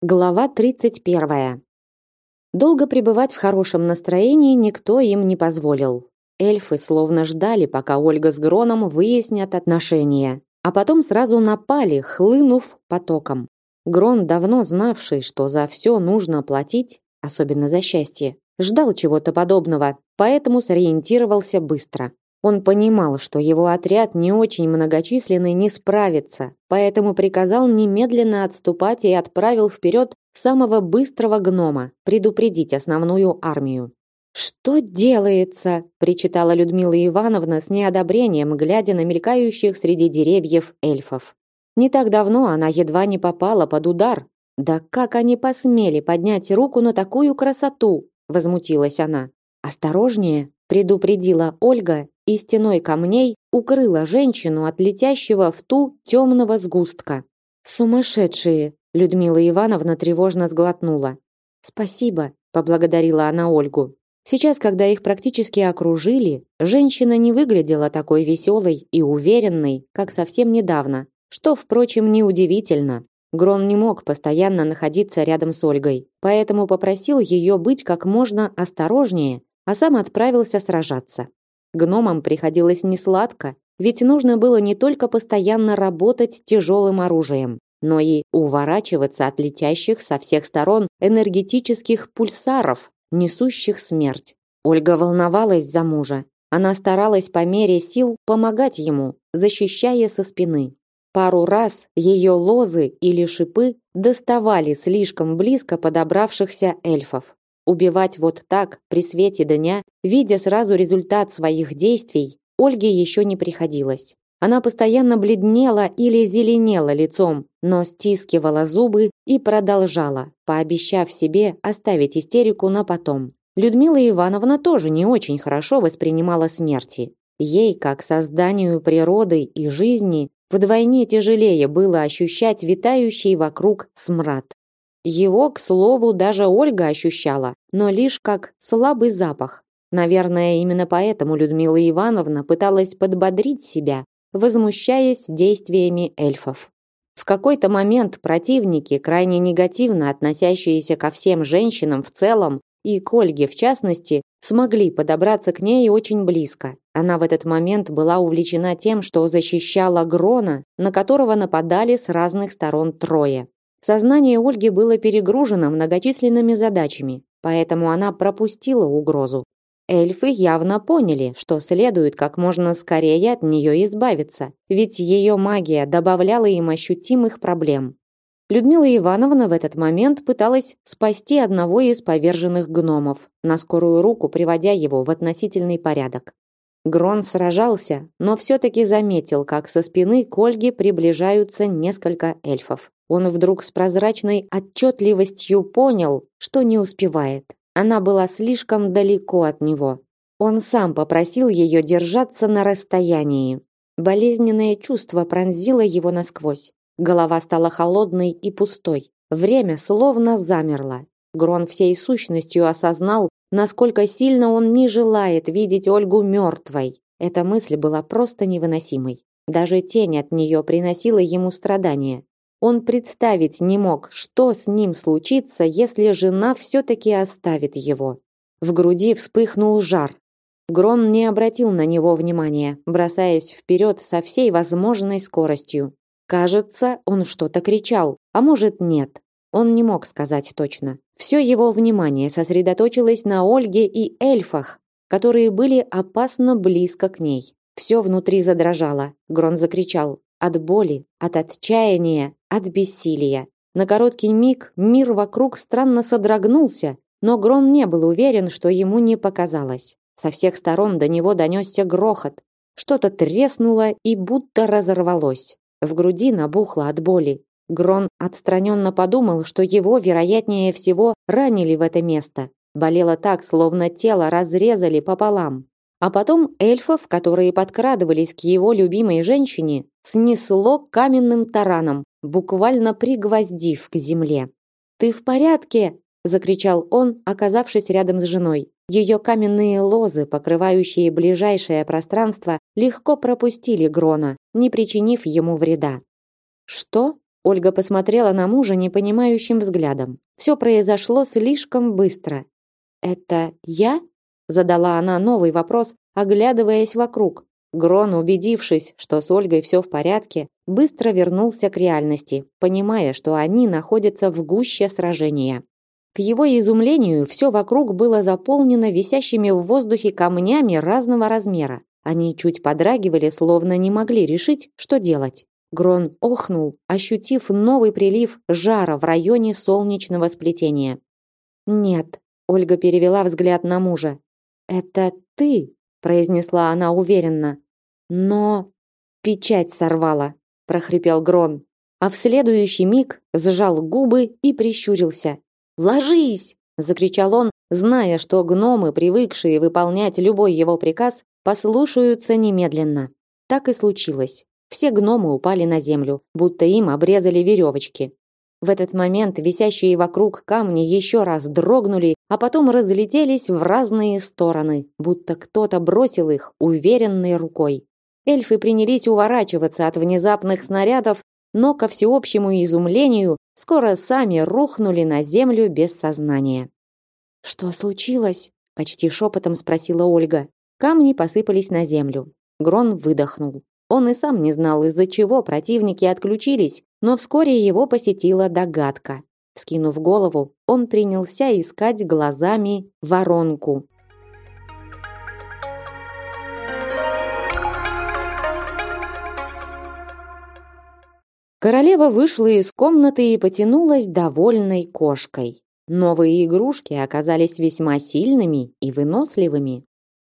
Глава 31. Долго пребывать в хорошем настроении никто им не позволил. Эльфы словно ждали, пока Ольга с Гроном выяснят отношения, а потом сразу напали, хлынув потоком. Грон, давно знавший, что за все нужно платить, особенно за счастье, ждал чего-то подобного, поэтому сориентировался быстро. Он понимал, что его отряд не очень многочисленный не справится, поэтому приказал немедленно отступать и отправил вперед самого быстрого гнома предупредить основную армию. Что делается? причитала Людмила Ивановна с неодобрением, глядя на мелькающих среди деревьев эльфов. Не так давно она едва не попала под удар. Да как они посмели поднять руку на такую красоту? возмутилась она. Осторожнее, предупредила Ольга и стеной камней укрыла женщину от летящего в ту темного сгустка. Сумасшедшие, Людмила Ивановна тревожно сглотнула. Спасибо, поблагодарила она Ольгу. Сейчас, когда их практически окружили, женщина не выглядела такой веселой и уверенной, как совсем недавно, что, впрочем, неудивительно. Грон не мог постоянно находиться рядом с Ольгой, поэтому попросил ее быть как можно осторожнее, а сам отправился сражаться. Гномам приходилось несладко, ведь нужно было не только постоянно работать тяжелым оружием, но и уворачиваться от летящих со всех сторон энергетических пульсаров, несущих смерть. Ольга волновалась за мужа. Она старалась по мере сил помогать ему, защищая со спины. Пару раз ее лозы или шипы доставали слишком близко подобравшихся эльфов. Убивать вот так, при свете дня, видя сразу результат своих действий, Ольге еще не приходилось. Она постоянно бледнела или зеленела лицом, но стискивала зубы и продолжала, пообещав себе оставить истерику на потом. Людмила Ивановна тоже не очень хорошо воспринимала смерти. Ей, как созданию природы и жизни, вдвойне тяжелее было ощущать витающий вокруг смрад. Его, к слову, даже Ольга ощущала, но лишь как слабый запах. Наверное, именно поэтому Людмила Ивановна пыталась подбодрить себя, возмущаясь действиями эльфов. В какой-то момент противники, крайне негативно относящиеся ко всем женщинам в целом и к Ольге в частности, смогли подобраться к ней очень близко. Она в этот момент была увлечена тем, что защищала Грона, на которого нападали с разных сторон трое. Сознание Ольги было перегружено многочисленными задачами, поэтому она пропустила угрозу. Эльфы явно поняли, что следует как можно скорее от нее избавиться, ведь ее магия добавляла им ощутимых проблем. Людмила Ивановна в этот момент пыталась спасти одного из поверженных гномов, на скорую руку приводя его в относительный порядок. Грон сражался, но все-таки заметил, как со спины к Ольге приближаются несколько эльфов. Он вдруг с прозрачной отчетливостью понял, что не успевает. Она была слишком далеко от него. Он сам попросил ее держаться на расстоянии. Болезненное чувство пронзило его насквозь. Голова стала холодной и пустой. Время словно замерло. Грон всей сущностью осознал, насколько сильно он не желает видеть Ольгу мертвой. Эта мысль была просто невыносимой. Даже тень от нее приносила ему страдания. Он представить не мог, что с ним случится, если жена все-таки оставит его. В груди вспыхнул жар. Грон не обратил на него внимания, бросаясь вперед со всей возможной скоростью. Кажется, он что-то кричал, а может нет. Он не мог сказать точно. Все его внимание сосредоточилось на Ольге и эльфах, которые были опасно близко к ней. Все внутри задрожало. Грон закричал: от боли, от отчаяния, от бессилия. На короткий миг мир вокруг странно содрогнулся, но Грон не был уверен, что ему не показалось. Со всех сторон до него донесся грохот. Что-то треснуло и будто разорвалось. В груди набухло от боли. Грон отстраненно подумал, что его, вероятнее всего, ранили в это место. Болело так, словно тело разрезали пополам. А потом эльфов, которые подкрадывались к его любимой женщине, снесло каменным тараном, буквально пригвоздив к земле. «Ты в порядке?» – закричал он, оказавшись рядом с женой. Ее каменные лозы, покрывающие ближайшее пространство, легко пропустили Грона, не причинив ему вреда. «Что?» Ольга посмотрела на мужа непонимающим взглядом. Все произошло слишком быстро. Это я? Задала она новый вопрос, оглядываясь вокруг. Грон, убедившись, что с Ольгой все в порядке, быстро вернулся к реальности, понимая, что они находятся в гуще сражения. К его изумлению, все вокруг было заполнено висящими в воздухе камнями разного размера. Они чуть подрагивали, словно не могли решить, что делать. Грон охнул, ощутив новый прилив жара в районе солнечного сплетения. «Нет», — Ольга перевела взгляд на мужа. «Это ты», — произнесла она уверенно. «Но...» «Печать сорвала», — прохрипел Грон. А в следующий миг сжал губы и прищурился. «Ложись!» — закричал он, зная, что гномы, привыкшие выполнять любой его приказ, послушаются немедленно. Так и случилось. Все гномы упали на землю, будто им обрезали веревочки. В этот момент висящие вокруг камни еще раз дрогнули, а потом разлетелись в разные стороны, будто кто-то бросил их уверенной рукой. Эльфы принялись уворачиваться от внезапных снарядов, но ко всеобщему изумлению скоро сами рухнули на землю без сознания. Что случилось? почти шепотом спросила Ольга. Камни посыпались на землю. Грон выдохнул. Он и сам не знал, из-за чего противники отключились, но вскоре его посетила догадка. Скинув голову, он принялся искать глазами воронку. Королева вышла из комнаты и потянулась довольной кошкой. Новые игрушки оказались весьма сильными и выносливыми.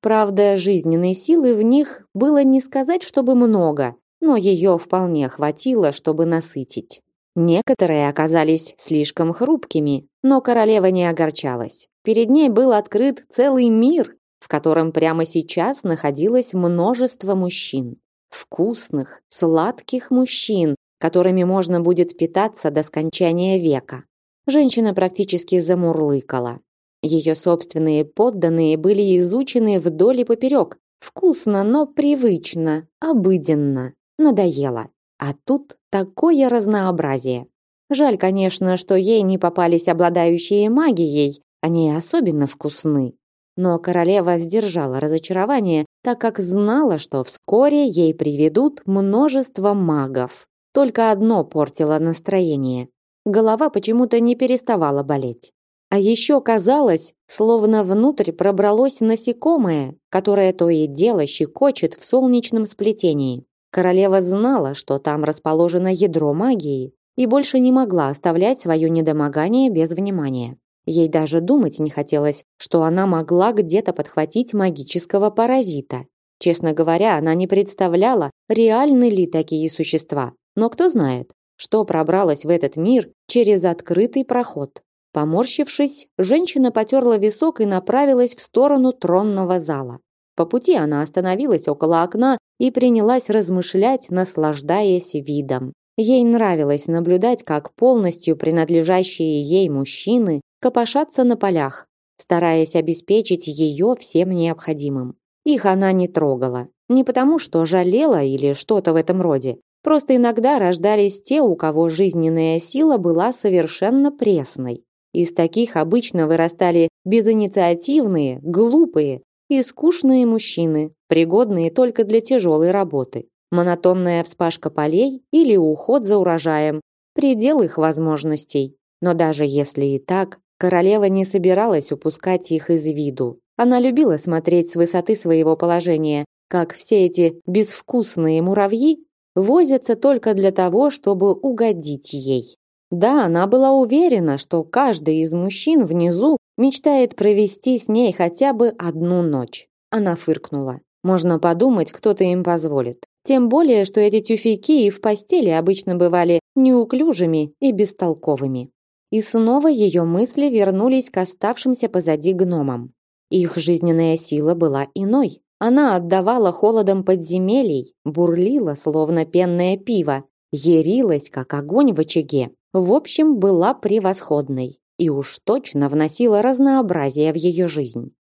Правда, жизненной силы в них было не сказать, чтобы много, но ее вполне хватило, чтобы насытить. Некоторые оказались слишком хрупкими, но королева не огорчалась. Перед ней был открыт целый мир, в котором прямо сейчас находилось множество мужчин. Вкусных, сладких мужчин, которыми можно будет питаться до скончания века. Женщина практически замурлыкала. Ее собственные подданные были изучены вдоль и поперек. Вкусно, но привычно, обыденно, надоело. А тут такое разнообразие. Жаль, конечно, что ей не попались обладающие магией, они особенно вкусны. Но королева сдержала разочарование, так как знала, что вскоре ей приведут множество магов. Только одно портило настроение. Голова почему-то не переставала болеть. А еще казалось, словно внутрь пробралось насекомое, которое то и дело щекочет в солнечном сплетении. Королева знала, что там расположено ядро магии, и больше не могла оставлять свое недомогание без внимания. Ей даже думать не хотелось, что она могла где-то подхватить магического паразита. Честно говоря, она не представляла, реальны ли такие существа. Но кто знает, что пробралось в этот мир через открытый проход. Поморщившись, женщина потерла висок и направилась в сторону тронного зала. По пути она остановилась около окна и принялась размышлять, наслаждаясь видом. Ей нравилось наблюдать, как полностью принадлежащие ей мужчины копошатся на полях, стараясь обеспечить ее всем необходимым. Их она не трогала. Не потому, что жалела или что-то в этом роде. Просто иногда рождались те, у кого жизненная сила была совершенно пресной. Из таких обычно вырастали безинициативные, глупые и скучные мужчины, пригодные только для тяжелой работы. Монотонная вспашка полей или уход за урожаем – предел их возможностей. Но даже если и так, королева не собиралась упускать их из виду. Она любила смотреть с высоты своего положения, как все эти безвкусные муравьи возятся только для того, чтобы угодить ей. Да, она была уверена, что каждый из мужчин внизу мечтает провести с ней хотя бы одну ночь. Она фыркнула. Можно подумать, кто-то им позволит. Тем более, что эти тюфяки и в постели обычно бывали неуклюжими и бестолковыми. И снова ее мысли вернулись к оставшимся позади гномам. Их жизненная сила была иной. Она отдавала холодом подземелий, бурлила, словно пенное пиво, ярилась, как огонь в очаге. В общем, была превосходной и уж точно вносила разнообразие в ее жизнь.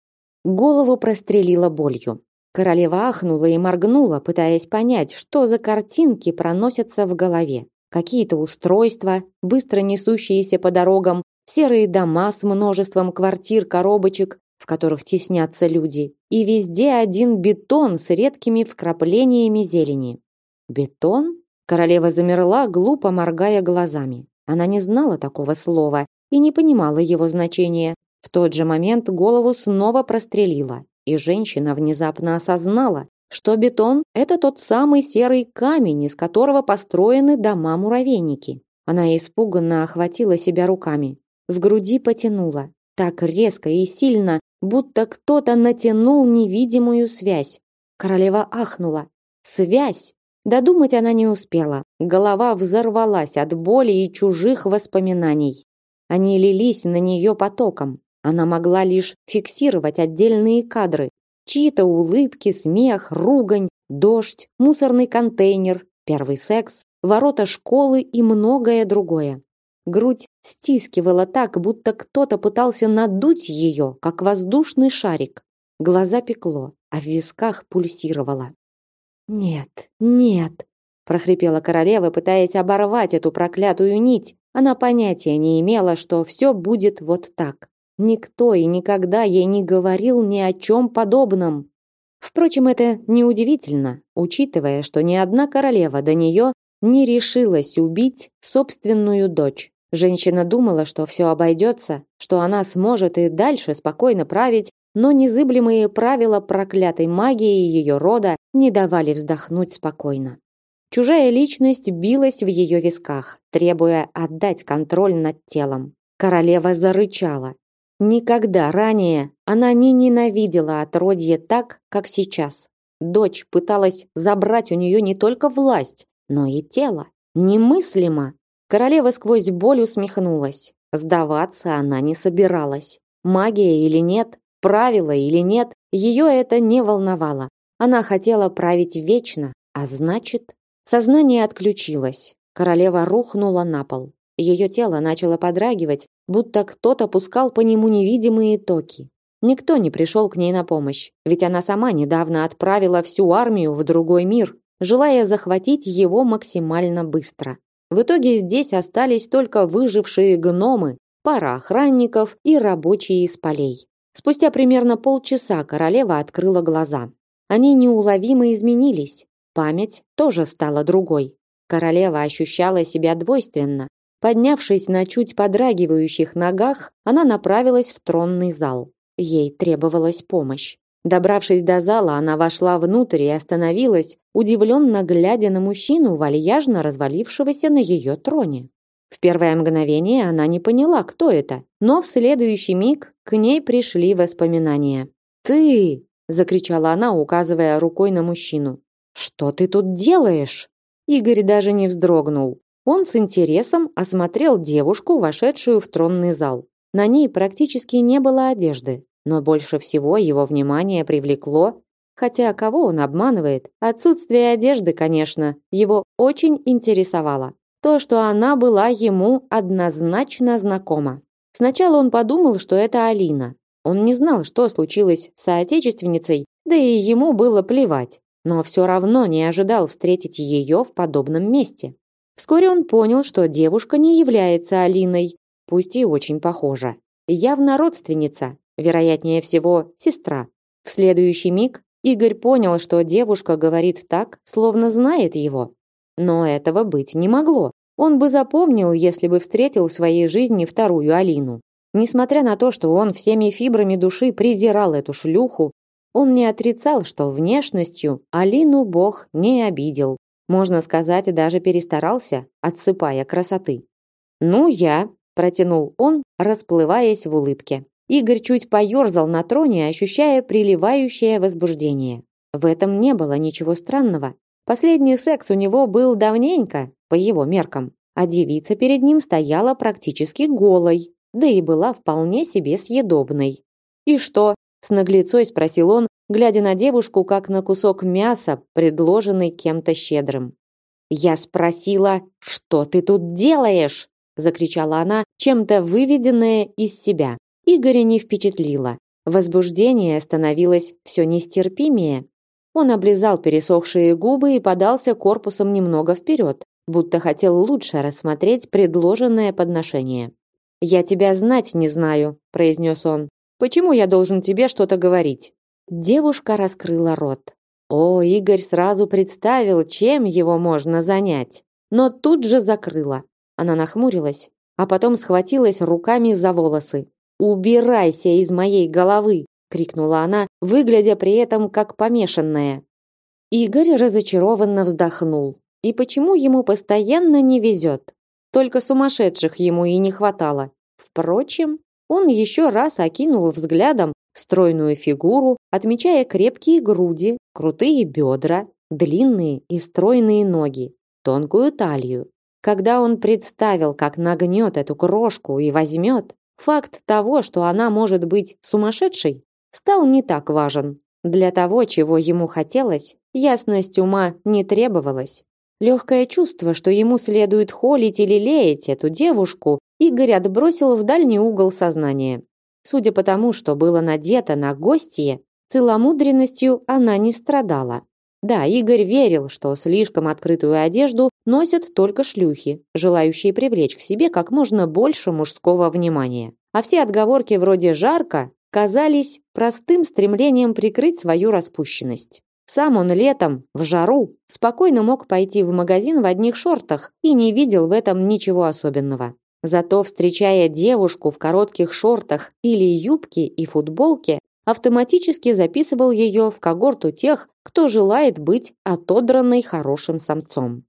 Голову прострелила болью. Королева ахнула и моргнула, пытаясь понять, что за картинки проносятся в голове. какие-то устройства, быстро несущиеся по дорогам, серые дома с множеством квартир, коробочек, в которых теснятся люди, и везде один бетон с редкими вкраплениями зелени. Бетон? Королева замерла, глупо моргая глазами. Она не знала такого слова и не понимала его значения. В тот же момент голову снова прострелило, и женщина внезапно осознала, что бетон – это тот самый серый камень, из которого построены дома-муравейники. Она испуганно охватила себя руками. В груди потянула. Так резко и сильно, будто кто-то натянул невидимую связь. Королева ахнула. Связь! Додумать она не успела. Голова взорвалась от боли и чужих воспоминаний. Они лились на нее потоком. Она могла лишь фиксировать отдельные кадры. Чьи-то улыбки, смех, ругань, дождь, мусорный контейнер, первый секс, ворота школы и многое другое. Грудь стискивала так, будто кто-то пытался надуть ее, как воздушный шарик. Глаза пекло, а в висках пульсировало. «Нет, нет!» – прохрипела королева, пытаясь оборвать эту проклятую нить. Она понятия не имела, что все будет вот так. Никто и никогда ей не говорил ни о чем подобном. Впрочем, это неудивительно, учитывая, что ни одна королева до нее не решилась убить собственную дочь. Женщина думала, что все обойдется, что она сможет и дальше спокойно править, но незыблемые правила проклятой магии ее рода не давали вздохнуть спокойно. Чужая личность билась в ее висках, требуя отдать контроль над телом. Королева зарычала. Никогда ранее она не ненавидела отродье так, как сейчас. Дочь пыталась забрать у нее не только власть, но и тело. Немыслимо. Королева сквозь боль усмехнулась. Сдаваться она не собиралась. Магия или нет, правила или нет, ее это не волновало. Она хотела править вечно, а значит... Сознание отключилось. Королева рухнула на пол. Ее тело начало подрагивать, будто кто-то пускал по нему невидимые токи. Никто не пришел к ней на помощь, ведь она сама недавно отправила всю армию в другой мир, желая захватить его максимально быстро. В итоге здесь остались только выжившие гномы, пара охранников и рабочие из полей. Спустя примерно полчаса королева открыла глаза. Они неуловимо изменились. Память тоже стала другой. Королева ощущала себя двойственно. Поднявшись на чуть подрагивающих ногах, она направилась в тронный зал. Ей требовалась помощь. Добравшись до зала, она вошла внутрь и остановилась, удивленно глядя на мужчину, вальяжно развалившегося на ее троне. В первое мгновение она не поняла, кто это, но в следующий миг к ней пришли воспоминания. «Ты!» – закричала она, указывая рукой на мужчину. «Что ты тут делаешь?» Игорь даже не вздрогнул. Он с интересом осмотрел девушку, вошедшую в тронный зал. На ней практически не было одежды, но больше всего его внимание привлекло, хотя кого он обманывает, отсутствие одежды, конечно, его очень интересовало. То, что она была ему однозначно знакома. Сначала он подумал, что это Алина. Он не знал, что случилось с соотечественницей, да и ему было плевать. Но все равно не ожидал встретить ее в подобном месте. Вскоре он понял, что девушка не является Алиной, пусть и очень похожа. Явно родственница, вероятнее всего, сестра. В следующий миг Игорь понял, что девушка говорит так, словно знает его. Но этого быть не могло. Он бы запомнил, если бы встретил в своей жизни вторую Алину. Несмотря на то, что он всеми фибрами души презирал эту шлюху, он не отрицал, что внешностью Алину Бог не обидел. Можно сказать, даже перестарался, отсыпая красоты. «Ну, я», – протянул он, расплываясь в улыбке. Игорь чуть поерзал на троне, ощущая приливающее возбуждение. В этом не было ничего странного. Последний секс у него был давненько, по его меркам, а девица перед ним стояла практически голой, да и была вполне себе съедобной. «И что?» – с наглецой спросил он, глядя на девушку, как на кусок мяса, предложенный кем-то щедрым. «Я спросила, что ты тут делаешь?» – закричала она, чем-то выведенная из себя. Игоря не впечатлило. Возбуждение становилось все нестерпимее. Он облизал пересохшие губы и подался корпусом немного вперед, будто хотел лучше рассмотреть предложенное подношение. «Я тебя знать не знаю», – произнес он. «Почему я должен тебе что-то говорить?» Девушка раскрыла рот. О, Игорь сразу представил, чем его можно занять, но тут же закрыла. Она нахмурилась, а потом схватилась руками за волосы. «Убирайся из моей головы!» — крикнула она, выглядя при этом как помешанная. Игорь разочарованно вздохнул. И почему ему постоянно не везет? Только сумасшедших ему и не хватало. Впрочем, он еще раз окинул взглядом стройную фигуру, отмечая крепкие груди, крутые бедра, длинные и стройные ноги, тонкую талию. Когда он представил, как нагнет эту крошку и возьмет, факт того, что она может быть сумасшедшей, стал не так важен. Для того, чего ему хотелось, ясность ума не требовалась. Легкое чувство, что ему следует холить или леять эту девушку, Игорь отбросил в дальний угол сознания. Судя по тому, что было надето на гостье, целомудренностью она не страдала. Да, Игорь верил, что слишком открытую одежду носят только шлюхи, желающие привлечь к себе как можно больше мужского внимания. А все отговорки вроде «жарко» казались простым стремлением прикрыть свою распущенность. Сам он летом, в жару, спокойно мог пойти в магазин в одних шортах и не видел в этом ничего особенного. Зато, встречая девушку в коротких шортах или юбке и футболке, автоматически записывал ее в когорту тех, кто желает быть отодранной хорошим самцом.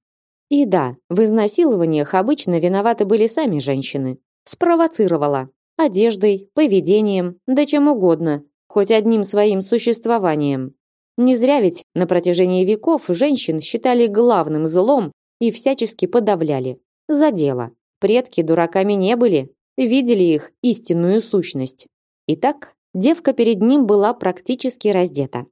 И да, в изнасилованиях обычно виноваты были сами женщины. Спровоцировала. Одеждой, поведением, да чем угодно, хоть одним своим существованием. Не зря ведь на протяжении веков женщин считали главным злом и всячески подавляли. За дело. Предки дураками не были, видели их истинную сущность. Итак, девка перед ним была практически раздета.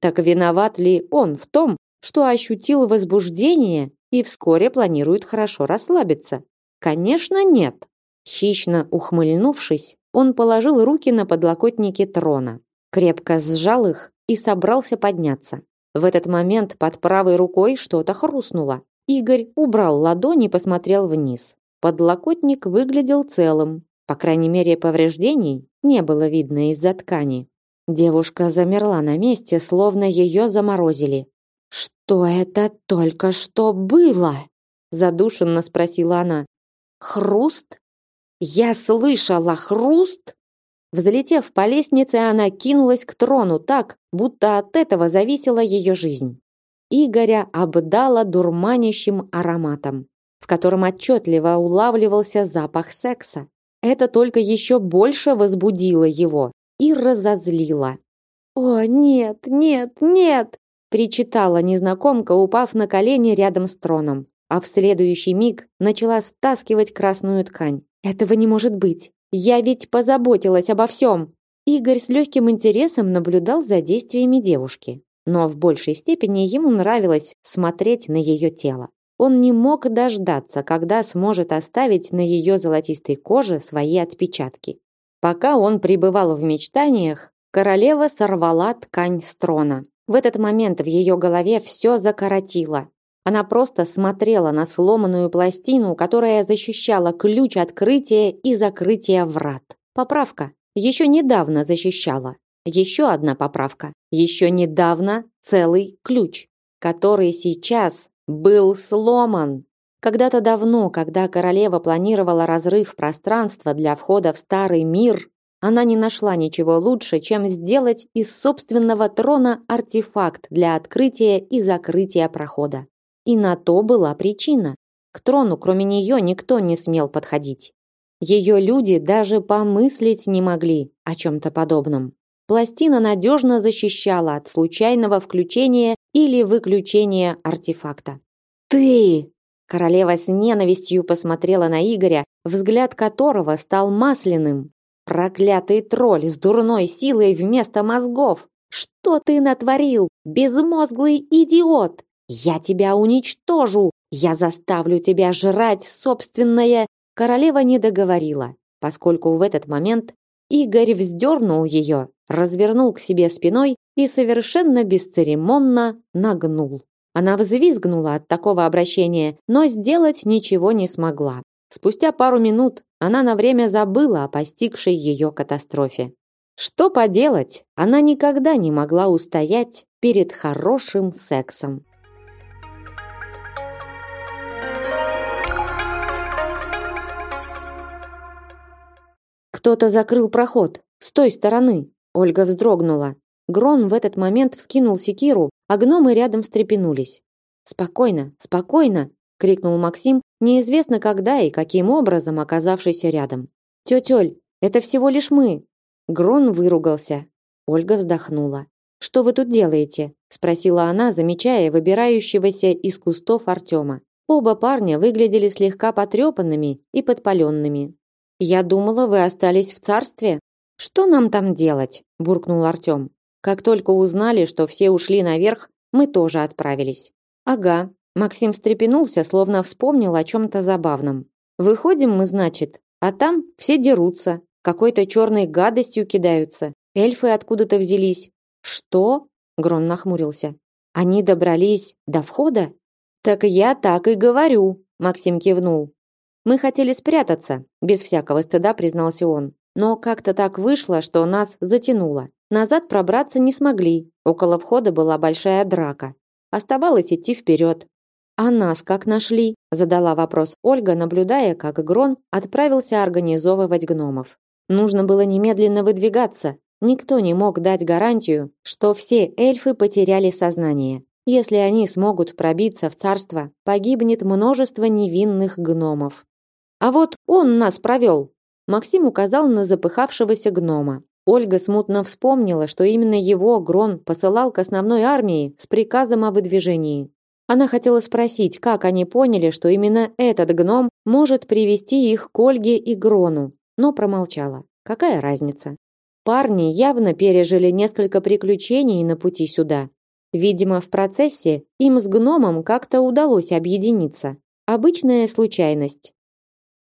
Так виноват ли он в том, что ощутил возбуждение и вскоре планирует хорошо расслабиться? Конечно, нет. Хищно ухмыльнувшись, он положил руки на подлокотники трона, крепко сжал их и собрался подняться. В этот момент под правой рукой что-то хрустнуло. Игорь убрал ладони и посмотрел вниз. Подлокотник выглядел целым. По крайней мере, повреждений не было видно из-за ткани. Девушка замерла на месте, словно ее заморозили. «Что это только что было?» задушенно спросила она. «Хруст? Я слышала хруст?» Взлетев по лестнице, она кинулась к трону так, будто от этого зависела ее жизнь. Игоря обдала дурманящим ароматом, в котором отчетливо улавливался запах секса. Это только еще больше возбудило его и разозлило. «О, нет, нет, нет!» причитала незнакомка, упав на колени рядом с троном, а в следующий миг начала стаскивать красную ткань. «Этого не может быть! Я ведь позаботилась обо всем. Игорь с легким интересом наблюдал за действиями девушки, но в большей степени ему нравилось смотреть на ее тело. Он не мог дождаться, когда сможет оставить на ее золотистой коже свои отпечатки. Пока он пребывал в мечтаниях, королева сорвала ткань с трона. В этот момент в ее голове все закоротило. Она просто смотрела на сломанную пластину, которая защищала ключ открытия и закрытия врат. Поправка. Еще недавно защищала. Еще одна поправка. Еще недавно целый ключ, который сейчас был сломан. Когда-то давно, когда королева планировала разрыв пространства для входа в старый мир, она не нашла ничего лучше, чем сделать из собственного трона артефакт для открытия и закрытия прохода. И на то была причина. К трону кроме нее никто не смел подходить. Ее люди даже помыслить не могли о чем-то подобном. Пластина надежно защищала от случайного включения или выключения артефакта. «Ты!» Королева с ненавистью посмотрела на Игоря, взгляд которого стал масляным. «Проклятый тролль с дурной силой вместо мозгов! Что ты натворил, безмозглый идиот?» Я тебя уничтожу! Я заставлю тебя жрать собственное!» Королева не договорила, поскольку в этот момент Игорь вздернул ее, развернул к себе спиной и совершенно бесцеремонно нагнул. Она взвизгнула от такого обращения, но сделать ничего не смогла. Спустя пару минут она на время забыла о постигшей ее катастрофе. Что поделать, она никогда не могла устоять перед хорошим сексом. Кто-то закрыл проход с той стороны. Ольга вздрогнула. Грон в этот момент вскинул секиру, а гномы рядом встрепенулись. "Спокойно, спокойно", крикнул Максим, неизвестно когда и каким образом оказавшийся рядом. "Тётёль, это всего лишь мы. Грон выругался. Ольга вздохнула. Что вы тут делаете? спросила она, замечая выбирающегося из кустов Артема. Оба парня выглядели слегка потрепанными и подпаленными. Я думала, вы остались в царстве. Что нам там делать? буркнул Артем. Как только узнали, что все ушли наверх, мы тоже отправились. Ага. Максим встрепенулся, словно вспомнил о чем то забавном. Выходим мы, значит, а там все дерутся, какой-то черной гадостью кидаются. Эльфы откуда-то взялись. Что? Грон нахмурился. Они добрались до входа? Так я так и говорю, Максим кивнул. Мы хотели спрятаться, без всякого стыда признался он. Но как-то так вышло, что нас затянуло. Назад пробраться не смогли. Около входа была большая драка. Оставалось идти вперед. А нас как нашли? задала вопрос Ольга, наблюдая, как Грон отправился организовывать гномов. Нужно было немедленно выдвигаться. Никто не мог дать гарантию, что все эльфы потеряли сознание. Если они смогут пробиться в царство, погибнет множество невинных гномов. А вот он нас провел. Максим указал на запыхавшегося гнома. Ольга смутно вспомнила, что именно его Грон посылал к основной армии с приказом о выдвижении. Она хотела спросить, как они поняли, что именно этот гном может привести их к Ольге и Грону, но промолчала. Какая разница? Парни явно пережили несколько приключений на пути сюда. Видимо, в процессе им с гномом как-то удалось объединиться. Обычная случайность.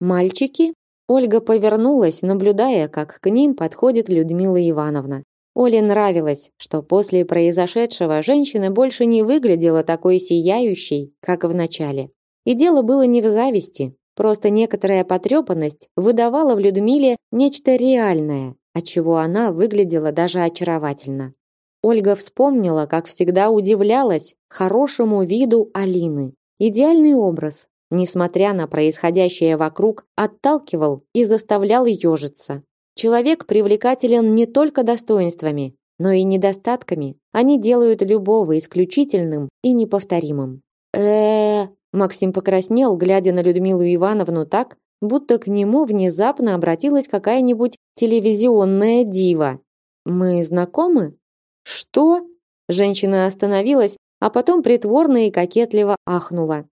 Мальчики? Ольга повернулась, наблюдая, как к ним подходит Людмила Ивановна. Оле нравилось, что после произошедшего женщина больше не выглядела такой сияющей, как в начале. И дело было не в зависти, Просто некоторая потрепанность выдавала в Людмиле нечто реальное, от чего она выглядела даже очаровательно. Ольга вспомнила, как всегда удивлялась хорошему виду Алины. Идеальный образ, несмотря на происходящее вокруг, отталкивал и заставлял ежиться. Человек привлекателен не только достоинствами, но и недостатками. Они делают любого исключительным и неповторимым. Э, Максим покраснел, глядя на Людмилу Ивановну так, будто к нему внезапно обратилась какая-нибудь телевизионная дива. Мы знакомы? Что? Женщина остановилась, а потом притворно и кокетливо ахнула.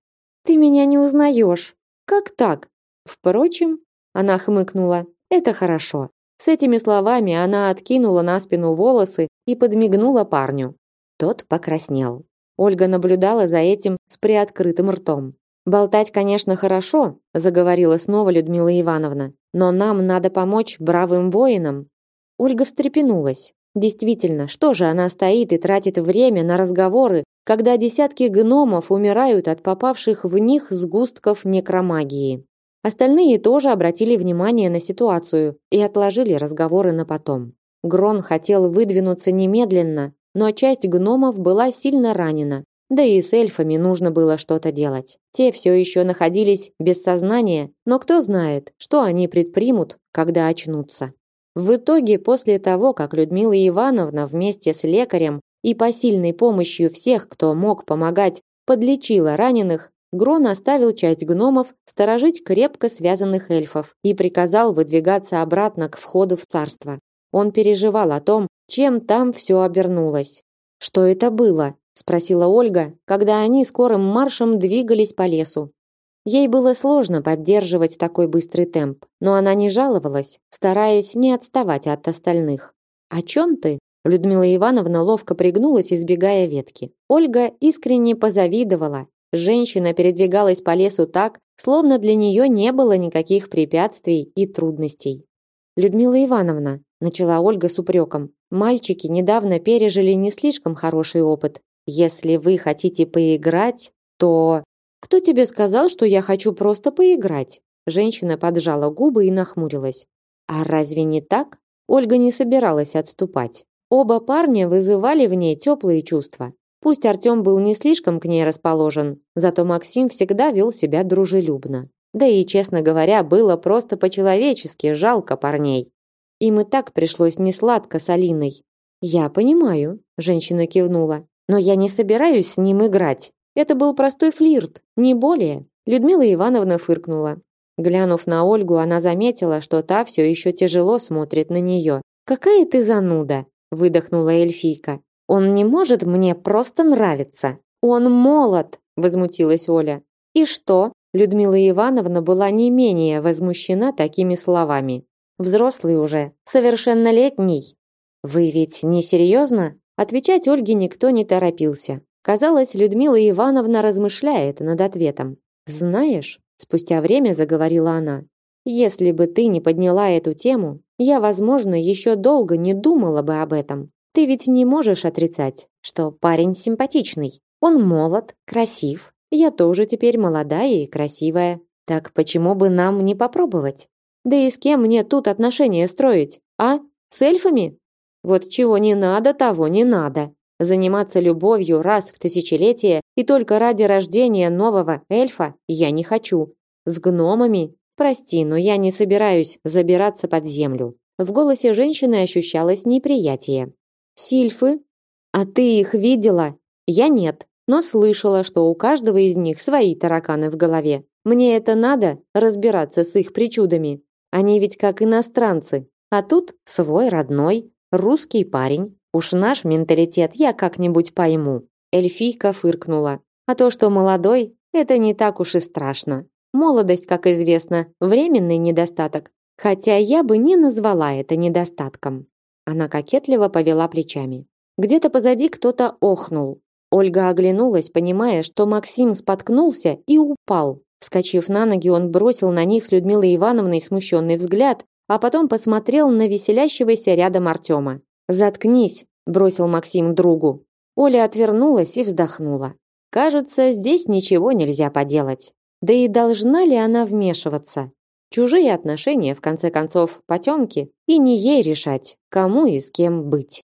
Ты меня не узнаешь. Как так? Впрочем, она хмыкнула. Это хорошо. С этими словами она откинула на спину волосы и подмигнула парню. Тот покраснел. Ольга наблюдала за этим с приоткрытым ртом. Болтать, конечно, хорошо, заговорила снова Людмила Ивановна, но нам надо помочь бравым воинам. Ольга встрепенулась. Действительно, что же она стоит и тратит время на разговоры, когда десятки гномов умирают от попавших в них сгустков некромагии? Остальные тоже обратили внимание на ситуацию и отложили разговоры на потом. Грон хотел выдвинуться немедленно, но часть гномов была сильно ранена. Да и с эльфами нужно было что-то делать. Те все еще находились без сознания, но кто знает, что они предпримут, когда очнутся. В итоге, после того, как Людмила Ивановна вместе с лекарем и посильной помощью всех, кто мог помогать, подлечила раненых, Грон оставил часть гномов сторожить крепко связанных эльфов и приказал выдвигаться обратно к входу в царство. Он переживал о том, чем там все обернулось. Что это было? спросила Ольга, когда они скорым маршем двигались по лесу. Ей было сложно поддерживать такой быстрый темп, но она не жаловалась, стараясь не отставать от остальных. О чем ты? Людмила Ивановна ловко пригнулась, избегая ветки. Ольга искренне позавидовала. Женщина передвигалась по лесу так, словно для нее не было никаких препятствий и трудностей. Людмила Ивановна, начала Ольга с упреком. Мальчики недавно пережили не слишком хороший опыт. Если вы хотите поиграть, то... Кто тебе сказал, что я хочу просто поиграть? Женщина поджала губы и нахмурилась. А разве не так? Ольга не собиралась отступать. Оба парня вызывали в ней теплые чувства. Пусть Артем был не слишком к ней расположен, зато Максим всегда вел себя дружелюбно. Да и, честно говоря, было просто по-человечески жалко парней. Им и так пришлось несладко с Алиной. «Я понимаю», – женщина кивнула. «Но я не собираюсь с ним играть. Это был простой флирт, не более». Людмила Ивановна фыркнула. Глянув на Ольгу, она заметила, что та все еще тяжело смотрит на нее. «Какая ты зануда!» – выдохнула эльфийка. «Он не может мне просто нравиться. Он молод!» – возмутилась Оля. «И что?» Людмила Ивановна была не менее возмущена такими словами. «Взрослый уже, совершеннолетний». «Вы ведь не серьезно?» Отвечать Ольге никто не торопился. Казалось, Людмила Ивановна размышляет над ответом. «Знаешь, Спустя время заговорила она. Если бы ты не подняла эту тему, я, возможно, еще долго не думала бы об этом. Ты ведь не можешь отрицать, что парень симпатичный. Он молод, красив. Я тоже теперь молодая и красивая. Так почему бы нам не попробовать? Да и с кем мне тут отношения строить? А? С эльфами? Вот чего не надо, того не надо. Заниматься любовью раз в тысячелетие и только ради рождения нового эльфа я не хочу. С гномами? Прости, но я не собираюсь забираться под землю. В голосе женщины ощущалось неприятие. Сильфы? А ты их видела? Я нет, но слышала, что у каждого из них свои тараканы в голове. Мне это надо разбираться с их причудами. Они ведь как иностранцы, а тут свой родной русский парень. Уж наш менталитет я как-нибудь пойму. Эльфийка фыркнула. А то, что молодой, это не так уж и страшно. Молодость, как известно, временный недостаток. Хотя я бы не назвала это недостатком. Она кокетливо повела плечами. Где-то позади кто-то охнул. Ольга оглянулась, понимая, что Максим споткнулся и упал. Вскочив на ноги, он бросил на них с Людмилой Ивановной смущенный взгляд, а потом посмотрел на веселящегося рядом Артема. «Заткнись», – бросил Максим другу. Оля отвернулась и вздохнула. «Кажется, здесь ничего нельзя поделать. Да и должна ли она вмешиваться? Чужие отношения, в конце концов, потемки, и не ей решать, кому и с кем быть».